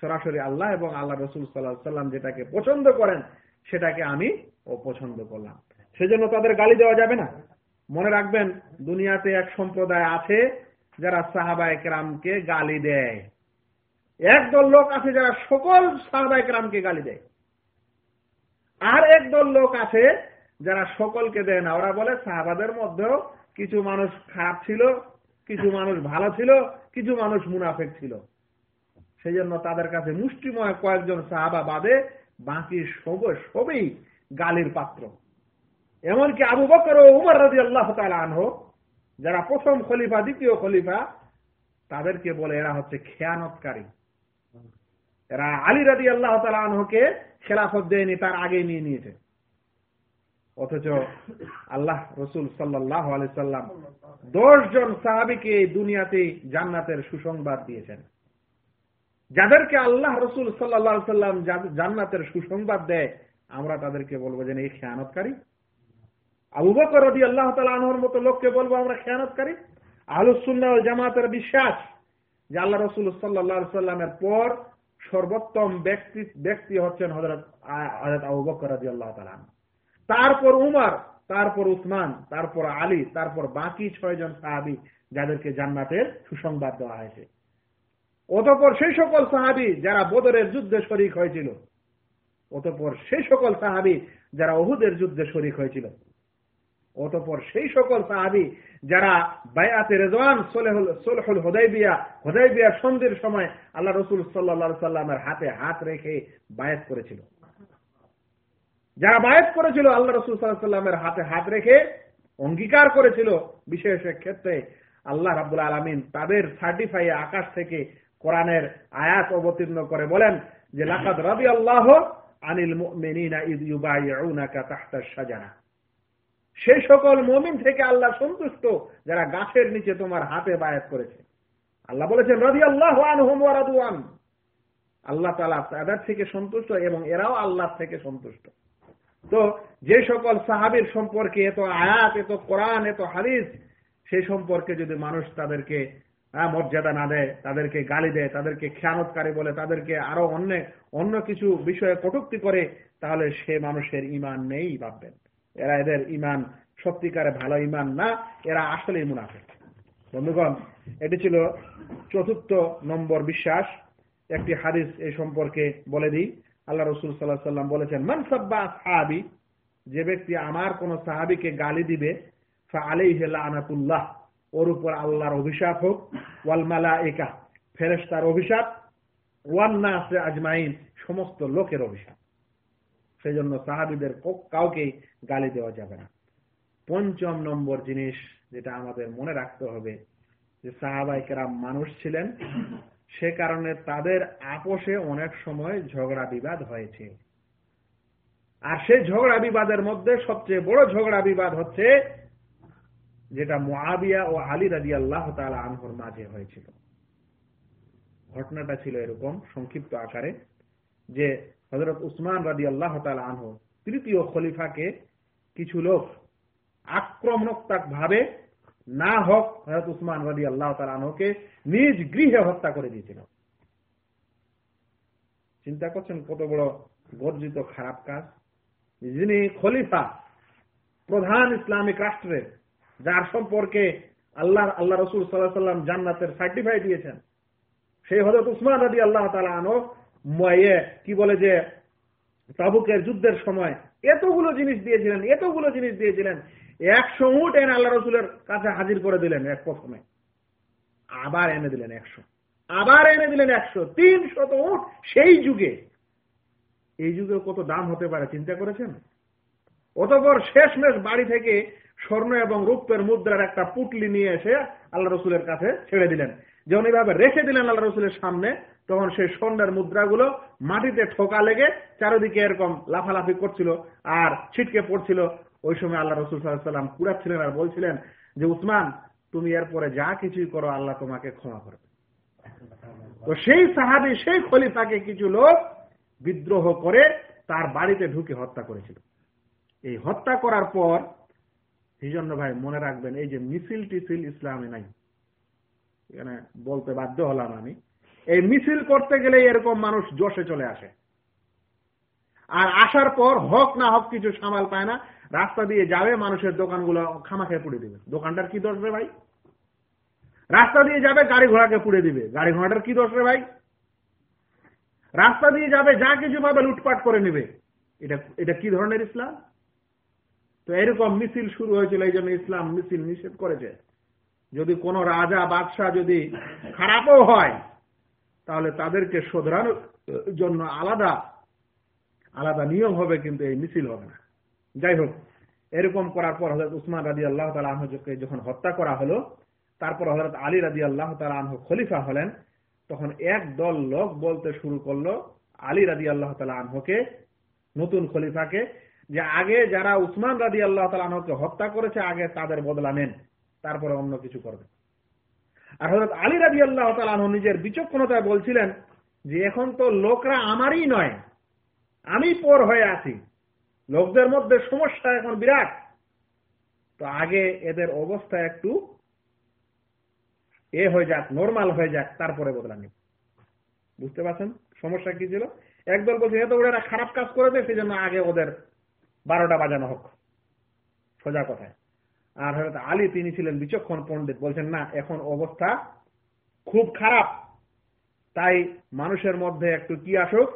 সরাসরি আল্লাহ এবং আল্লাহ রসুল সাল্লাহ সাল্লাম যেটাকে পছন্দ করেন, সেটাকে আমি অপছন্দ করলাম। সেজন্য তাদের গালি দেওয়া যাবে না। মনে রাখবেন, দুনিয়াতে এক সম্প্রদায় আছে যারা সাহাবা একরামকে গালি দেয়। একদল লোক আছে যারা সকল সাহাবা একরামকে গালি দেয়। আর একদল লোক আছে যারা সকলকে দেয় না। ওরা বলে, সাহাবাদের মধ্যেও কিছু মানুষ খারাপ ছিল, কিছু মানুষ ভালো ছিল, কিছু মানুষ মুনাফেক ছিল। সেই জন্য তাদের কাছে মুষ্টিময় কয়েকজন সাহাবা বাদে বাকি সব, সবই গালির পাত্র। এমনকি আবু বকর ও উমর রাজি আল্লাহ আনহ, যারা প্রথম খলিফা, দ্বিতীয় খলিফা, তাদেরকে বলে এরা হচ্ছে খেয়ানতকারী। এরা আলী রাজি আল্লাহ আনহকে খেলাফত দেয়নি, তার আগে নিয়ে নিয়েছে। অথচ আল্লাহ রসুল সাল্লাহ সাল্লাম দশ জন সাহাবিকে দুনিয়াতে জান্নাতের সুসংবাদ দিয়েছেন। যাদেরকে আল্লাহ রসুল সাল্লাহ সাল্লাম জান্নাতের সুসংবাদ দেয়, আমরা তাদেরকে বলব যে এই খেয়ানতকারী? আবু বকর রদি আল্লাহ তালাহর মতো লোককে বলব, আমরা খেয়ানতকারী? আহলুসুল্লাহ জামাতের বিশ্বাস যে আল্লাহ রসুল সাল্লাহ সাল্লামের পর সর্বোত্তম ব্যক্তি ব্যক্তি হচ্ছেন হজরত হজরত আবু বকর আল্লাহ তালান তারপর উমার, তারপর উসমান, তারপর আলী, তারপর বাকি ছয়জন সাহাবি যাদেরকে জান্নাতের সুসংবাদ দেওয়া হয়েছে। অতপর সেই সকল সাহাবি যারা বদরের যুদ্ধে শরিক হয়েছিল, অতপর সেই সকল সাহাবি যারা অহুদের যুদ্ধে শরিক হয়েছিল। অতপর সেই সকল সাহাবি যারা বায়াতে রেজওয়ান সোলহুল হোদাইবিয়া হোদাইবিয়া সন্ধির সময় আল্লাহ রসুল সাল্লা সাল্লামের হাতে হাত রেখে বায়াত করেছিল। যারা বায়াত করেছিল, আল্লাহ রসুল সাল্লাহ সাল্লামের হাতে হাত রেখে অঙ্গীকার করেছিল, বিশেষ ক্ষেত্রে আল্লাহ রাবুল আলমিন তাদের সার্টিফাই আকাশ থেকে কোরআনের আয়াত অবতীর্ণ করে বলেন যে, লাকাদ রবি আল্লাহ আনিল মুমিনিনা ইদ ইউবাইউনাকা তাহতা সাজানা সেই সকল মমিন থেকে আল্লাহ সন্তুষ্ট যারা গাছের নিচে তোমার হাতে বায়াত করেছে। আল্লাহ বলেছেন রবি আল্লাহ আল্লাহ তালা তাদের থেকে সন্তুষ্ট এবং এরাও আল্লাহ থেকে সন্তুষ্ট। তো যে সকল সাহাবির সম্পর্কে এত আয়াত, এত কোরআন, এত হাদিস, সে সম্পর্কে যদি মানুষ তাদেরকে মর্যাদা না দেয়, তাদেরকে গালি দেয়, তাদেরকে খেয়ানতকারী বলে, তাদেরকে আরও অন্য অন্য কিছু বিষয়ে কটুক্তি করে, তাহলে সে মানুষের ইমান নেই ভাববেন। এরা এদের ইমান সত্যিকারে ভালো ইমান না, এরা আসলেই মুনাফে বন্ধুগণ, এটি ছিল চতুর্থ নম্বর বিশ্বাস। একটি হাদিস এই সম্পর্কে বলে দিই। আল্লাহ রসুল সাল্লাহ সাল্লাম বলেছেন মানসাব্বা সাহাবি যে ব্যক্তি আমার কোন সাহাবিকে গালি দিবে আনাতুল্লাহ ওর উপর আল্লাহর অভিশাপ হোক, ওয়াল মালা একা ফেরেস্তার অভিশাপ ওয়ান আজমাইন, সমস্ত লোকের অভিশাপ। সেই জন্য সাহাবিদের কাউকে গালি দেওয়া যাবে না। পঞ্চম নম্বর জিনিস যেটা আমাদের মনে রাখতে হবে, যে সাহাবাইকেরা মানুষ ছিলেন, সে কারণে তাদের আপোষে অনেক সময় ঝগড়া বিবাদ হয়েছে। আর সেই ঝগড়া বিবাদের মধ্যে সবচেয়ে বড় ঝগড়া বিবাদ হচ্ছে, যেটা মোয়াবিয়া ও আলী রাজি আল্লাহ তালা আনহর মাঝে হয়েছিল। ঘটনাটা ছিল এরকম সংক্ষিপ্ত আকারে, যে হজরত উসমান রাজি আল্লাহ আনহ, তৃতীয় খলিফাকে কিছু লোক আক্রমণাত্মক ভাবে না হক হজরত উসমান রাজি আল্লাহ আনহকে নিজ গৃহে হত্যা করে দিয়েছিল। চিন্তা করছেন কত বড় গর্জিত খারাপ কাজ? যিনি খলিফা, প্রধান ইসলামিক রাষ্ট্রের যার সম্পর্কে আল্লাহ আল্লাহ রসুল সাল্লাহ সাল্লাম জান্নাতের সার্টিফাই দিয়েছেন, সেই হজরত উসমান রাজি আল্লাহ তালা আনো কি বলে যে, তাবুকের যুদ্ধের সময় এতগুলো জিনিস দিয়েছিলেন, এতগুলো জিনিস দিয়েছিলেন। একশো উঠ এনে আল্লাহ রসুলের কাছে হাজির করে দিলেন এক প্রথমে। আবার এনে দিলেন একশো। আবার এনে দিলেন একশো। তিন শত উঠ সেই যুগে। এই যুগে কত দাম হতে পারে, চিন্তা করেছেন? অতপর শেষমেশ বাড়ি থেকে স্বর্ণ এবং রূপের মুদ্রার একটা পুটলি নিয়ে এসে আল্লাহ রসুলের কাছে ছেড়ে দিলেন। যখন এইভাবে রেখে দিলেন আল্লাহ রসুলের সামনে তখন সেই স্বর্ণের মুদ্রাগুলো মাটিতে ঠোকা লেগে চারিদিকে এরকম লাফালাফি করছিল আর ছিটকে পড়ছিল। ওই সময় আল্লাহ রসুল সাল্লাম কুড়াচ্ছিলেন আর বলছিলেন যে, উসমান, তুমি এরপরে যা কিছুই করো, আল্লাহ তোমাকে ক্ষমা করবে তো সেই সাহাবি, সেই খলিফাকে কিছু লোক বিদ্রোহ করে তার বাড়িতে ঢুকে হত্যা করেছিল। এই হত্যা করার পর সেই জন্য ভাই, মনে রাখবেন, এই যে মিছিল টিছিল ইসলামে নাই। এখানে বলতে বাধ্য হলাম আমি। এই মিছিল করতে গেলে এরকম মানুষ জোশে চলে আসে। আর আসার পর হক না হক কিছু সামাল পায় না। রাস্তা দিয়ে যাবে, মানুষের দোকানগুলো খামা খেয়ে পুড়ে দিবে। দোকানটার কি দোষ রে ভাই? রাস্তা দিয়ে যাবে, গাড়ি ঘোড়াকে পুড়ে দিবে। গাড়ি ঘোড়াটার কি দোষ রে ভাই? রাস্তা দিয়ে যাবে, যা কিছু ভাবে লুটপাট করে নেবে। এটা এটা কি ধরনের ইসলাম? তো এরকম মিছিল শুরু হয়েছিল, এই জন্য ইসলাম মিছিল নিষেধ করেছে। যদি কোন রাজা, বাদশাহ যদি খারাপও হয় তাহলে তাদেরকে শোধরানোর জন্য আলাদা আলাদা নিয়ম হবে, কিন্তু এই মিছিল হবে না। যাই হোক, এরকম করার পর হজরত উসমান রাজি আল্লাহ তালা আনহকে যখন হত্যা করা হলো, তারপর হজরত আলী রাজি আল্লাহ তালা আনহ খলিফা হলেন, তখন এক দল লোক বলতে শুরু করল আলী রাজি আল্লাহ তালা আনহকে, নতুন খলিফাকে, যে আগে যারা উসমান রাজি আল্লাহ তালা আনহকে হত্যা করেছে, আগে তাদের বদলা নেন, তারপরে অন্য কিছু করবে আর হজরত আলী রাজি আল্লাহ তালা আনহ নিজের বিচক্ষণতায় বলছিলেন যে এখন তো লোকরা আমারই নয়, আমি পর হয়ে আছি। লোকদের মধ্যে সমস্যা এখন বিরাট। তো আগে এদের অবস্থা একটু এ হয়ে যাক, নর্মাল হয়ে যাক, তারপরে বদলা নিব। বুঝতে পারছেন? সমস্যা কি ছিল? একদল বলছে এত ওরা খারাপ কাজ করেছে সেই জন্য আগে ওদের বারোটা বাজানো হোক। সোজা কথায়। আর হয়তো আলী তিনি ছিলেন বিচক্ষণ পণ্ডিত। বলছেন, না, এখন অবস্থা খুব খারাপ। তাই মানুষের মধ্যে একটু কি আসুক,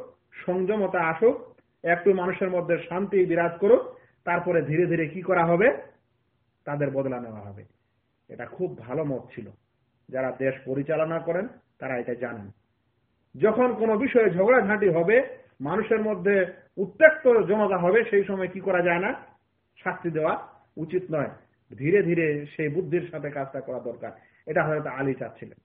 সংযমতা আসুক, একটু মানুষের মধ্যে শান্তি বিরাজ করুক, তারপরে ধীরে ধীরে কি করা হবে? তাদের বদলা নেওয়া হবে। এটা খুব ভালো মত ছিল। যারা দেশ পরিচালনা করেন, তারা এটা জানেন। যখন কোনো বিষয়ে ঝগড়াঝাঁটি হবে, মানুষের মধ্যে উত্তেক্ত জনতা হবে, সেই সময় কি করা যায় না? শাস্তি দেওয়া উচিত নয়। ধীরে ধীরে সেই বুদ্ধির সাথে কাজটা করা দরকার। এটা হয়তো আলী চাচ্ছিলেন।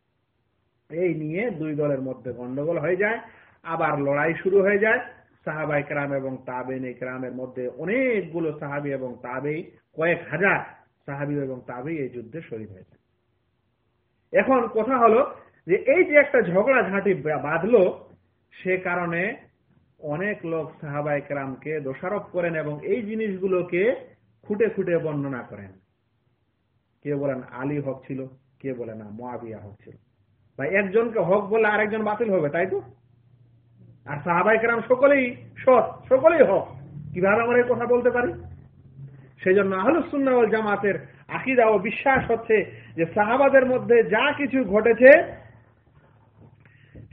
এই নিয়ে দুই দলের মধ্যে গন্ডগোল হয়ে যায়, আবার লড়াই শুরু হয়ে যায়। সাহাবাই ক্রাম এবং তাবেন ক্রামের মধ্যে অনেকগুলো সাহাবি এবং তাবেই, কয়েক হাজার সাহাবি এবং তাবেই এই যুদ্ধে শহীদ হয়েছে এখন কথা হলো যে এই যে একটা ঝগড়া ঝাঁটি বাঁধলো, সে কারণে অনেক লোক সাহাবাই ক্রামকে দোষারোপ করেন এবং এই জিনিসগুলোকে খুঁটে খুঁটে বর্ণনা করেন। কে বলেন আলী হক ছিল, কে বলে না মোয়াবিয়া হক ছিল। ভাই, একজনকে হক বলে আরেকজন বাতিল হবে, তাই তো? আর সাহাবাই কেরাম সকলেই সৎ, সকলেই হক। কীভাবে আমরা এই কথা বলতে পারি? সেই জন্য আহলুসুন্নাওয়াল জামাতের আকিদা ও বিশ্বাস হচ্ছে যে সাহাবাদের মধ্যে যা কিছু ঘটেছে,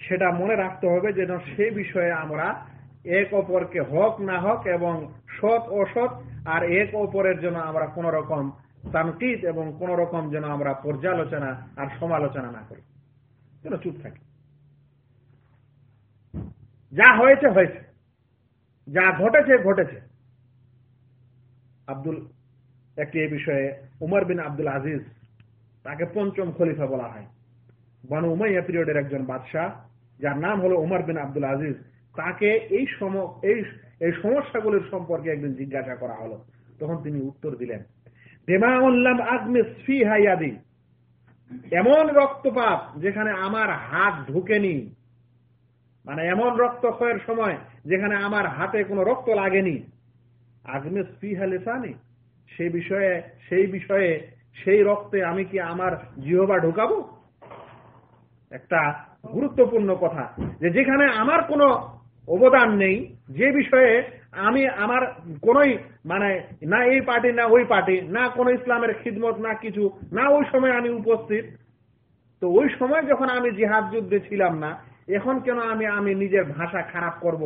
সেটা মনে রাখতে হবে যেন সে বিষয়ে আমরা এক অপরকে হক না হক এবং সৎ অসৎ, আর এক অপরের জন্য আমরা কোন রকম তানকিদ এবং কোন রকম যেন আমরা পর্যালোচনা আর সমালোচনা না করি। যেন চুপ থাকি। যা হয়েছে হয়েছে। যা ঘটেছে ঘটেছে। আব্দুল, একটি এই বিষয়ে উমর বিন আব্দুল আজিজ, তাকে পঞ্চম খলিফা বলা হয়। বানু উমাইয়া পিরিয়ডের একজন বাদশাহ, যার নাম হলো উমর বিন আব্দুল আজিজ। তাকে এই সম, এই এই সমস্যাগুলির সম্পর্কে একদিন জিজ্ঞাসা করা হলো। তখন তিনি উত্তর দিলেন দেমা উল্লাম আদমে ফি হাইয়াদি এমন রক্তপাত যেখানে আমার হাত ঢুকেনি। মানে এমন রক্তক্ষয়ের সময় যেখানে আমার হাতে কোনো রক্ত লাগেনি। আগমে স্পিহা লেসানি সেই বিষয়ে সেই বিষয়ে, সেই রক্তে আমি কি আমার জিহবা ঢুকাবো? একটা গুরুত্বপূর্ণ কথা যে যেখানে আমার কোনো অবদান নেই, যে বিষয়ে আমি আমার কোনোই মানে না এই পার্টি, না ওই পার্টি, না কোনো ইসলামের খিদমত, না কিছু, না ওই সময় আমি উপস্থিত। তো ওই সময় যখন আমি জিহাদ যুদ্ধে ছিলাম না, এখন কেন আমি আমি নিজের ভাষা খারাপ করব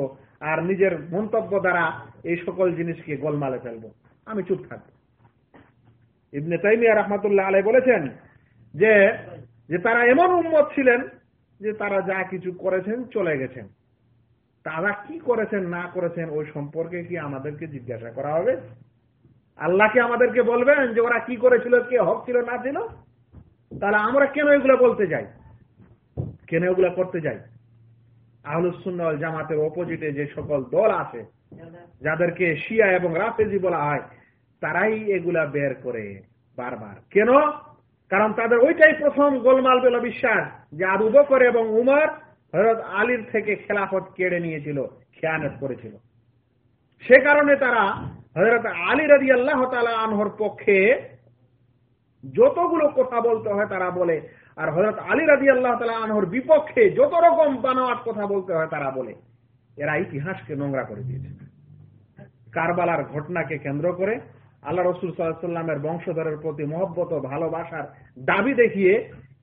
আর নিজের মন্তব্য দ্বারা এই সকল জিনিসকে গোলমালে ফেলব? আমি চুপ থাকব। ইবনে তাইমিয়া রহমতুল্লাহ আলাই বলেছেন যে যে তারা এমন উন্মত ছিলেন যে তারা যা কিছু করেছেন চলে গেছেন। তারা কি করেছেন, না করেছেন, ওই সম্পর্কে কি আমাদেরকে জিজ্ঞাসা করা হবে? আল্লাহ কি আমাদেরকে বলবেন যে ওরা কি করেছিল, কে হক ছিল, না ছিল? তাহলে আমরা কেন এগুলো বলতে যাই? কেন এগুলো করতে যাই? আহলুসুন্নল জামাতের অপোজিটে যে সকল দল আছে, যাদেরকে শিয়া এবং রাফেজি বলা হয়, তারাই এগুলা বের করে বারবার। কেন? কারণ তাদের ওইটাই প্রথম গোলমাল বেল বিশ্বাস যে আবু বকর এবং উমর হজরত আলীর থেকে খেলাফত কেড়ে নিয়েছিল, খেয়ানত করেছিল। সে কারণে তারা হজরত আলী রাজি আল্লাহ তালা আনহর পক্ষে যতগুলো কথা বলতে হয় তারা বলে, আর হজরত আলী রাজি আল্লাহ তালা আনহর বিপক্ষে যত রকম বানোয়াট কথা বলতে হয় তারা বলে। এরা ইতিহাসকে নোংরা করে দিয়েছে। কারবালার ঘটনাকে কেন্দ্র করে আল্লাহ রসুল সাল্লামের বংশধরের প্রতি মহব্বত ও ভালোবাসার দাবি দেখিয়ে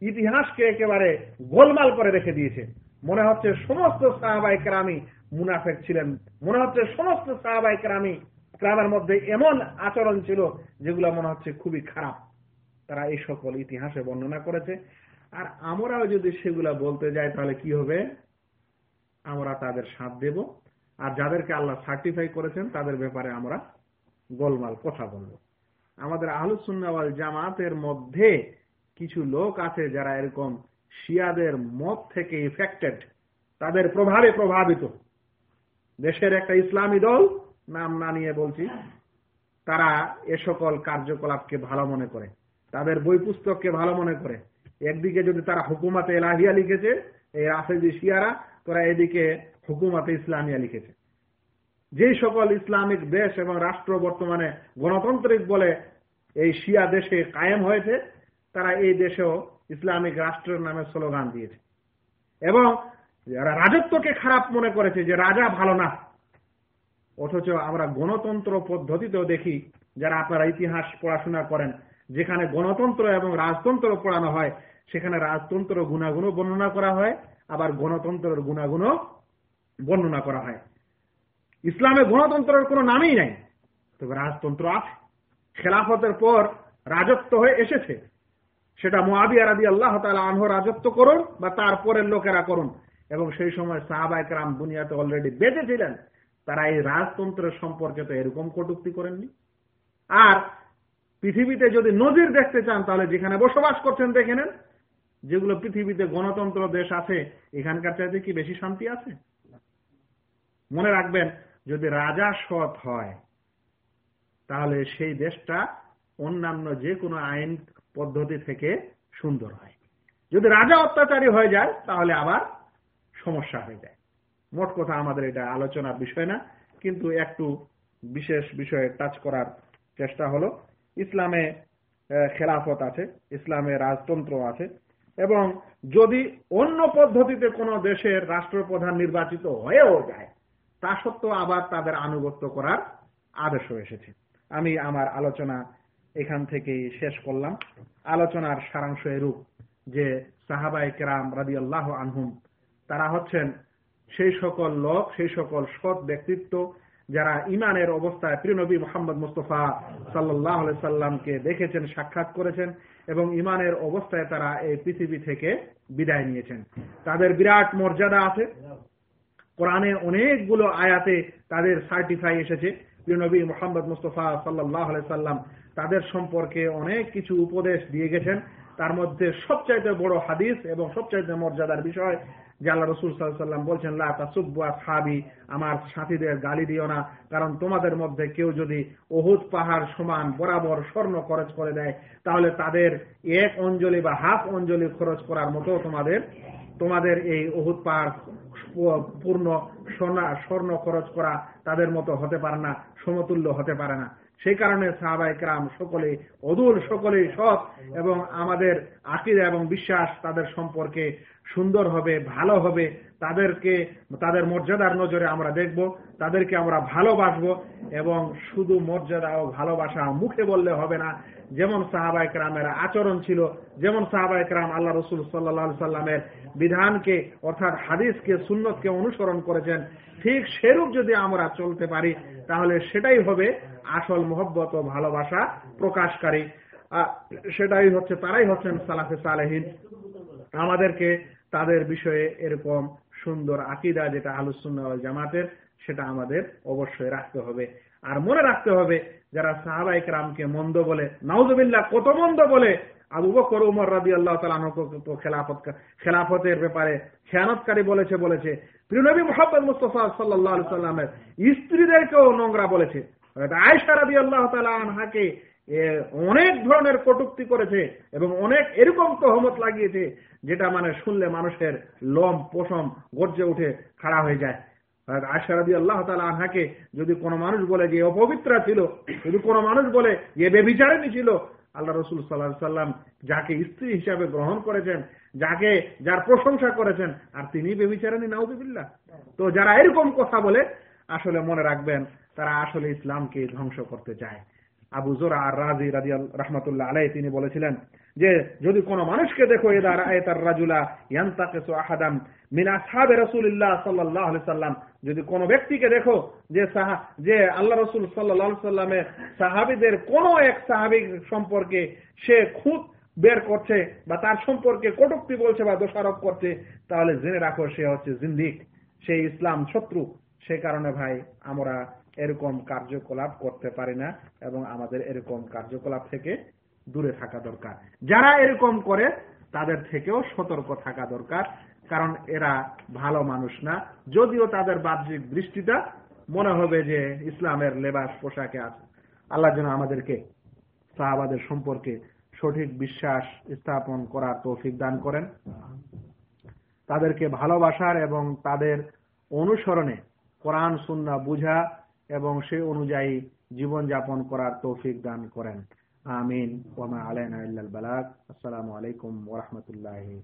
ইতিহাসকে একেবারে গোলমাল করে রেখে দিয়েছে। মনে হচ্ছে সমস্ত সাহাবাই ক্রামি মুনাফেক ছিলেন। মনে হচ্ছে সমস্ত সাহাবাই ক্রামি ক্রামের মধ্যে এমন আচরণ ছিল যেগুলো মনে হচ্ছে খুবই খারাপ। তারা এই সকল ইতিহাসে বর্ণনা করেছে। আর আমরাও যদি সেগুলা বলতে যাই তাহলে কি হবে? আমরা তাদের সাথ দেব। আর যাদেরকে আল্লাহ সার্টিফাই করেছেন, তাদের ব্যাপারে আমরা গোলমাল কথা বলব। আমাদের আহলুসুন্নাওয়াল জামাতের মধ্যে কিছু লোক আছে যারা এরকম শিয়াদের মত থেকে ইফেক্টেড তাদের প্রভাবে প্রভাবিত। দেশের একটা ইসলামী দল, নাম না নিয়ে বলছি, তারা এ সকল কার্যকলাপকে ভালো মনে করে, তাদের বই পুস্তককে ভালো মনে করে। একদিকে যদি তারা হুকুমাতে এলাহিয়া লিখেছে, এই রাফেজি শিয়ারা, তোরা এদিকে হুকুমাতে ইসলামিয়া লিখেছে। যে সকল ইসলামিক দেশ এবং রাষ্ট্র বর্তমানে গণতান্ত্রিক বলে এই শিয়া দেশে কায়েম হয়েছে তারা এই দেশেও ইসলামিক রাষ্ট্রের নামে স্লোগান দিয়েছে। এবং যারা রাজত্বকে খারাপ মনে করেছে যে, রাজা ভালো না। অথচ আমরা গণতন্ত্র পদ্ধতিতেও দেখি, যারা আপনারা ইতিহাস পড়াশোনা করেন, যেখানে গণতন্ত্র এবং রাজতন্ত্র পড়ানো হয়, সেখানে রাজতন্ত্র গুণাগুণও বর্ণনা করা হয়, আবার গণতন্ত্রের গুণাগুণও বর্ণনা করা হয়। ইসলামে গণতন্ত্রের কোনো নামই নাই, তবে রাজতন্ত্র আছে। খেলাফতের পর রাজত্ব হয়ে এসেছে। সেটা মোয়াবিয়া রাদি আল্লাহ তালা আনহ রাজত্ব করুন বা তারপরের লোকেরা করুন। এবং সেই সময় সাহাবাইকরাম দুনিয়াতে অলরেডি বেঁচে ছিলেন তারা এই রাজতন্ত্রের সম্পর্কে তো এরকম কটুক্তি করেননি। আর পৃথিবীতে যদি নজির দেখতে চান, তাহলে যেখানে বসবাস করছেন দেখে নেন। যেগুলো পৃথিবীতে গণতন্ত্র দেশ আছে, এখানকার চাইতে কি বেশি শান্তি আছে? মনে রাখবেন, যদি রাজা সৎ হয়, তাহলে সেই দেশটা অন্যান্য যে কোনো আইন পদ্ধতি থেকে সুন্দর হয়। যদি রাজা অত্যাচারী হয়ে যায়, তাহলে আবার সমস্যা হয়ে যায়। মোট কথা আমাদের এটা আলোচনার বিষয় না, কিন্তু একটু বিশেষ বিষয়ে টাচ করার চেষ্টা হলো। ইসলামে খেলাফত আছে, ইসলামে রাজতন্ত্র আছে, এবং যদি অন্য পদ্ধতিতে কোনো দেশের রাষ্ট্রপ্রধান নির্বাচিত হয়েও যায়, তা সত্ত্বেও আবার তাদের আনুগত্য করার আদেশও এসেছে। আমি আমার আলোচনা এখান থেকেই শেষ করলাম। আলোচনার সারাংশ এরূপ যে সাহাবাই কেরাম রাদি আল্লাহ আনহুম, তারা হচ্ছেন সেই সকল লোক, সেই সকল সৎ ব্যক্তিত্ব যারা ইমানের অবস্থায় প্রিয়নবী মোহাম্মদ মুস্তফা সাল্লাহ সাল্লামকে দেখেছেন, সাক্ষাৎ করেছেন এবং ইমানের অবস্থায় তারা এই পৃথিবী থেকে বিদায় নিয়েছেন। তাদের বিরাট মর্যাদা আছে। কোরআনে অনেকগুলো আয়াতে তাদের সার্টিফাই এসেছে। প্রিয়নবী মোহাম্মদ মুস্তফা সাল্লাহ সাল্লাম তাদের সম্পর্কে অনেক কিছু উপদেশ দিয়ে গেছেন। তার মধ্যে সবচাইতে বড় হাদিস এবং সবচাইতে মর্যাদার বিষয় যে আল্লাহ রসুল সাল্লাম বলছেন সাবি আমার সাথীদের গালি দিও না। কারণ তোমাদের মধ্যে কেউ যদি অহুদ পাহাড় সমান বরাবর স্বর্ণ খরচ করে দেয়, তাহলে তাদের এক অঞ্জলি বা হাফ অঞ্জলি খরচ করার মতো তোমাদের তোমাদের এই অহুদ পাহাড় পূর্ণ স্বর্ণ খরচ করা তাদের মতো হতে পারে না, সমতুল্য হতে পারে না। সেই কারণে সাহাবাই ক্রাম সকলে অদুল সকলেই সৎ এবং আমাদের আকিদা এবং বিশ্বাস তাদের সম্পর্কে সুন্দর হবে, ভালো হবে, তাদেরকে, তাদের মর্যাদার নজরে আমরা দেখব, তাদেরকে আমরা ভালোবাসব এবং শুধু মর্যাদা ও ভালোবাসা মুখে বললে হবে না। যেমন সাহাবাই ক্রামের আচরণ ছিল, যেমন সাহাবাই ক্রাম আল্লাহ রসুল সাল্লা সাল্লামের বিধানকে, অর্থাৎ হাদিসকে, সুন্নতকে অনুসরণ করেছেন, ঠিক সেরূপ যদি আমরা চলতে পারি, তাহলে সেটাই হবে আসল মোহব্বত ও ভালোবাসা প্রকাশকারী। সেটাই হচ্ছে, তারাই হচ্ছেন সালাফে সালেহীন। আমাদেরকে তাদের বিষয়ে এরকম সুন্দর আকিদা যেটা আলুসুন্না জামাতের, সেটা আমাদের অবশ্যই রাখতে হবে। আর মনে রাখতে হবে, যারা সাহাবাইক রামকে মন্দ বলে নাউজবিল্লা কত মন্দ বলে, আবু বকর, উমর রাদি আল্লাহ তালু খেলাফত খেলাফতের ব্যাপারে খেয়ানতকারী বলেছে বলেছে। প্রিয়নবী মোহাম্মদ মুস্তফা সাল্লাহ সাল্লামের স্ত্রীদেরকেও নোংরা বলেছে। আয়সা রাদি আল্লাহ তালাহাকে অনেক ধরনের কটুক্তি করেছে এবং অনেক এরকম তহমত লাগিয়েছে, যেটা মানে শুনলে মানুষের লম পশম গর্জে উঠে খাড়া হয়ে যায়। আশারাদি আল্লাহ তালা যদি কোনো মানুষ বলে যে অপবিত্রা ছিল, যদি কোনো মানুষ বলে ছিল, আল্লাহ রসুল সাল্লাহ সাল্লাম যাকে স্ত্রী হিসাবে গ্রহণ করেছেন, যাকে যার প্রশংসা করেছেন, আর তিনি বেবিচারেনি নাউজুবিল্লাহ। তো যারা এরকম কথা বলে, আসলে মনে রাখবেন, তারা আসলে ইসলামকে ধ্বংস করতে চায়। আবু জোরা আর রাজি রাজি রহমতুল্লাহ আলাই তিনি বলেছিলেন যে, যদি কোনো মানুষকে দেখো এদার আয়তার রাজুলা ইয়ান্তাকেসু আহাদাম মিন আসহাবে রাসূলুল্লাহ আলাইহি সাল্লাম, যদি কোনো ব্যক্তিকে দেখো যে সাহা, যে আল্লাহ রসুল আলাইহি সাল্লামের সাহাবীদের কোন এক সাহাবী সম্পর্কে সে খুদ বের করছে বা তার সম্পর্কে কটুক্তি বলছে বা দোষারোপ করছে, তাহলে জেনে রাখো সে হচ্ছে জিন্দিক, সে ইসলাম শত্রু। সে কারণে ভাই, আমরা এরকম কার্যকলাপ করতে পারি না এবং আমাদের এরকম কার্যকলাপ থেকে দূরে থাকা দরকার। যারা এরকম করে, তাদের থেকেও সতর্ক থাকা দরকার, কারণ এরা ভালো মানুষ না। যদিও তাদের বাহ্যিক দৃষ্টিটা মনে হবে যে ইসলামের লেবাস পোশাকে আছে। আল্লাহ যেন আমাদেরকে সাহাবাদের সম্পর্কে সঠিক বিশ্বাস স্থাপন করার তৌফিক দান করেন। তাদেরকে ভালোবাসার এবং তাদের অনুসরণে কোরআন, সুন্না বুঝা এবং সে অনুযায়ী জীবন যাপন করার তৌফিক দান করেন। আমিন। ওমা আলাইনা বালাক আসসালামু আলাইকুম ওয়া রাহমাতুল্লাহি